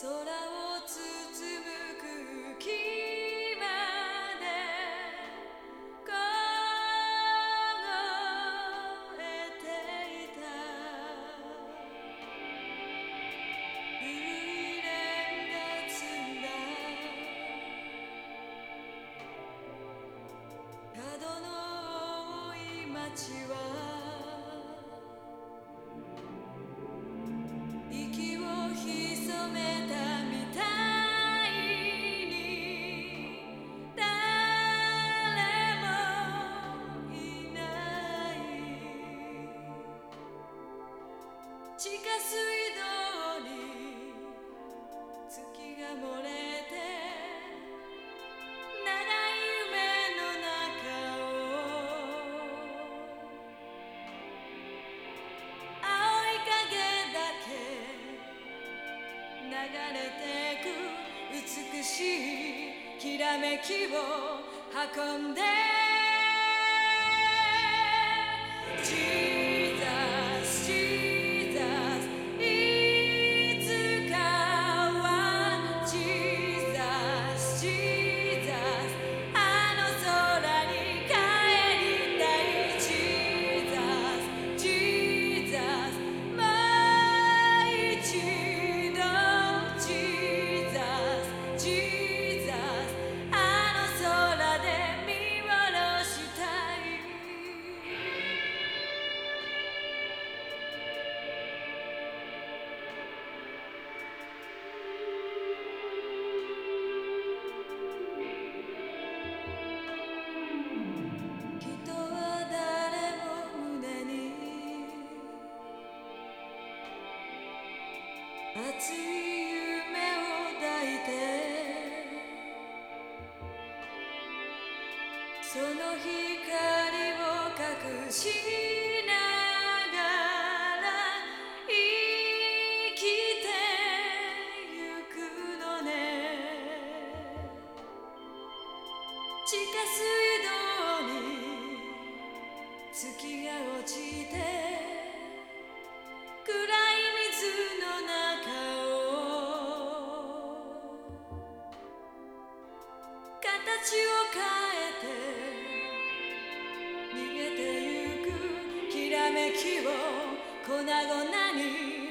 空を美しいきらめきを運んでその光を隠しながら生きてゆくのね。地下水道に月が落ちて暗い水の中を。形をきを粉々に